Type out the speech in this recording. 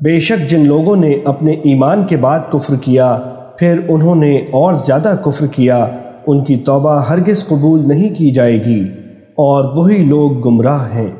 بے شک جن لوگوں نے اپنے ایمان کے بعد کفر کیا، پھر انہوں نے اور زیادہ کفر کیا، ان کی توبہ ہرگز قبول نہیں کی جائے گی اور وہی لوگ گمراہ ہیں۔